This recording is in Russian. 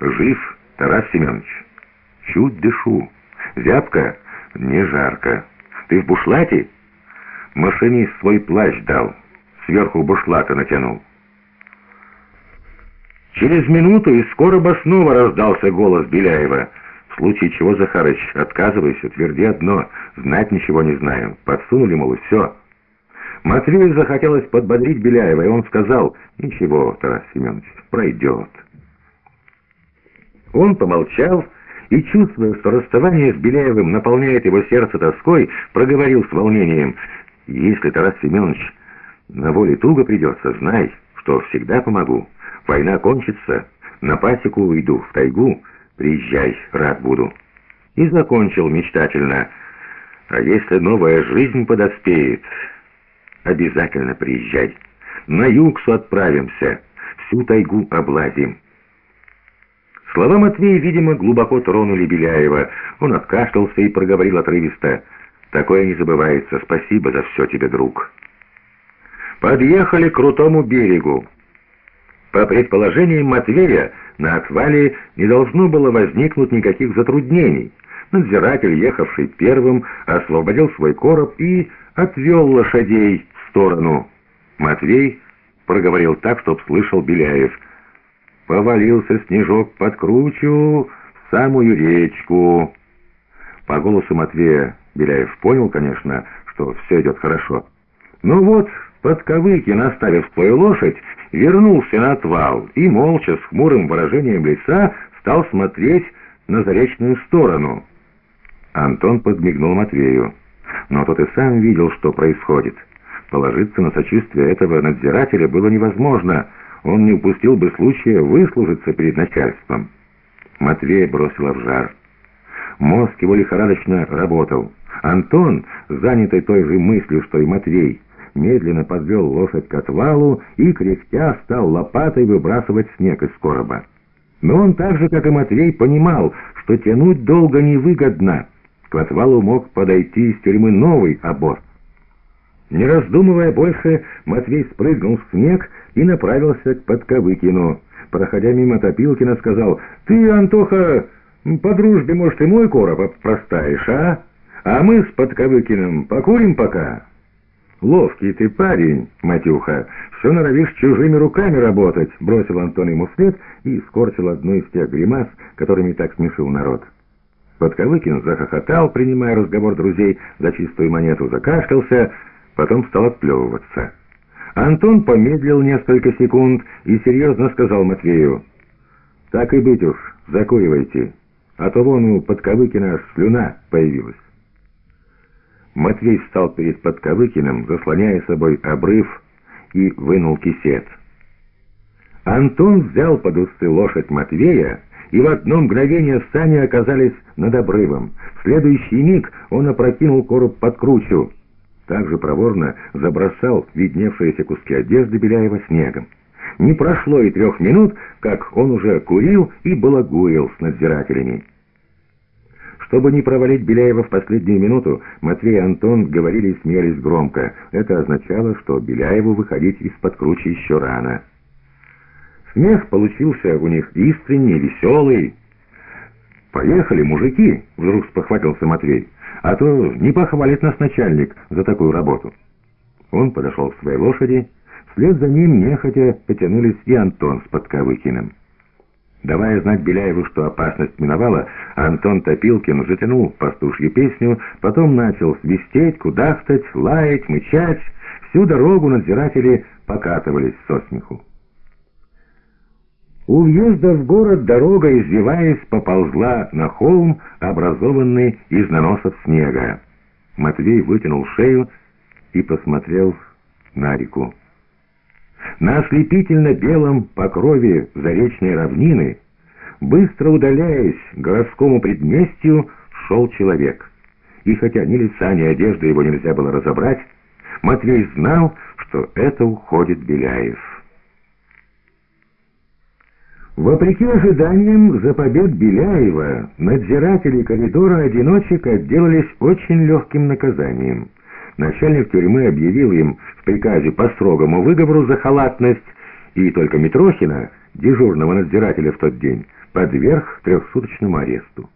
Жив, Тарас Семенович? Чуть дышу. Зябко? Не жарко. Ты в бушлате? Машинист свой плащ дал. Сверху бушлата натянул. Через минуту из короба снова раздался голос Беляева. В случае чего, Захарыч, отказывайся, тверди одно. Знать ничего не знаю. Подсунули, мол, и все. Матвею захотелось подбодрить Беляева, и он сказал, «Ничего, Тарас Семенович, пройдет». Он помолчал и, чувствуя, что расставание с Беляевым наполняет его сердце тоской, проговорил с волнением, «Если, Тарас Семенович, на воле туго придется, знай, что всегда помогу. Война кончится, на пасеку уйду, в тайгу, приезжай, рад буду». И закончил мечтательно, «А если новая жизнь подоспеет, обязательно приезжай. На югсу отправимся, всю тайгу облазим». Слова Матвея, видимо, глубоко тронули Беляева. Он откашлялся и проговорил отрывисто. «Такое не забывается. Спасибо за все тебе, друг». Подъехали к крутому берегу. По предположениям Матвея, на отвале не должно было возникнуть никаких затруднений. Надзиратель, ехавший первым, освободил свой короб и отвел лошадей в сторону. Матвей проговорил так, чтоб слышал Беляев — Повалился снежок под кручу в самую речку. По голосу Матвея Беляев понял, конечно, что все идет хорошо. Ну вот, подковыки, наставив свою лошадь, вернулся на отвал и, молча, с хмурым выражением лица, стал смотреть на заречную сторону. Антон подмигнул Матвею. Но тот и сам видел, что происходит. Положиться на сочувствие этого надзирателя было невозможно — он не упустил бы случая выслужиться перед начальством. Матвей бросила в жар. Мозг его лихорадочно работал. Антон, занятый той же мыслью, что и Матвей, медленно подвел лошадь к отвалу и, кряхтя, стал лопатой выбрасывать снег из короба. Но он так же, как и Матвей, понимал, что тянуть долго невыгодно. К отвалу мог подойти из тюрьмы новый обоз. Не раздумывая больше, Матвей спрыгнул в снег и направился к Подковыкину. Проходя мимо Топилкина, сказал, «Ты, Антоха, по дружбе, может, и мой короб проставишь, а? А мы с Подковыкиным покурим пока?» «Ловкий ты парень, Матюха, все норовишь чужими руками работать», бросил Антон ему вслед и скорчил одну из тех гримас, которыми так смешил народ. Подковыкин захохотал, принимая разговор друзей за чистую монету, закашлялся, потом стал отплевываться. Антон помедлил несколько секунд и серьезно сказал Матвею, «Так и быть уж, закуривайте, а то вон у Подковыкина слюна появилась». Матвей встал перед Подковыкиным, заслоняя собой обрыв, и вынул кисет. Антон взял под усты лошадь Матвея, и в одно мгновение сани оказались над обрывом. В следующий миг он опрокинул короб под кручу также проворно забросал видневшиеся куски одежды Беляева снегом. Не прошло и трех минут, как он уже курил и балагурил с надзирателями. Чтобы не провалить Беляева в последнюю минуту, Матвей и Антон говорили и смеялись громко. Это означало, что Беляеву выходить из-под кручи еще рано. Смех получился у них искренний, веселый. «Поехали, мужики!» — вдруг спохватился Матвей а то не похвалит нас начальник за такую работу». Он подошел к своей лошади, вслед за ним нехотя потянулись и Антон с Подковыкиным. Давая знать Беляеву, что опасность миновала, Антон Топилкин затянул пастушью песню, потом начал свистеть, кудахтать, лаять, мычать. Всю дорогу надзиратели покатывались со смеху. У въезда в город дорога, извиваясь, поползла на холм, образованный из наносов снега. Матвей вытянул шею и посмотрел на реку. На ослепительно-белом покрове заречной равнины, быстро удаляясь к городскому предместью, шел человек. И хотя ни лица, ни одежды его нельзя было разобрать, Матвей знал, что это уходит Беляев. Вопреки ожиданиям, за побег Беляева надзиратели коридора одиночек отделались очень легким наказанием. Начальник тюрьмы объявил им в приказе по строгому выговору за халатность, и только Митрохина, дежурного надзирателя в тот день, подверг трехсуточному аресту.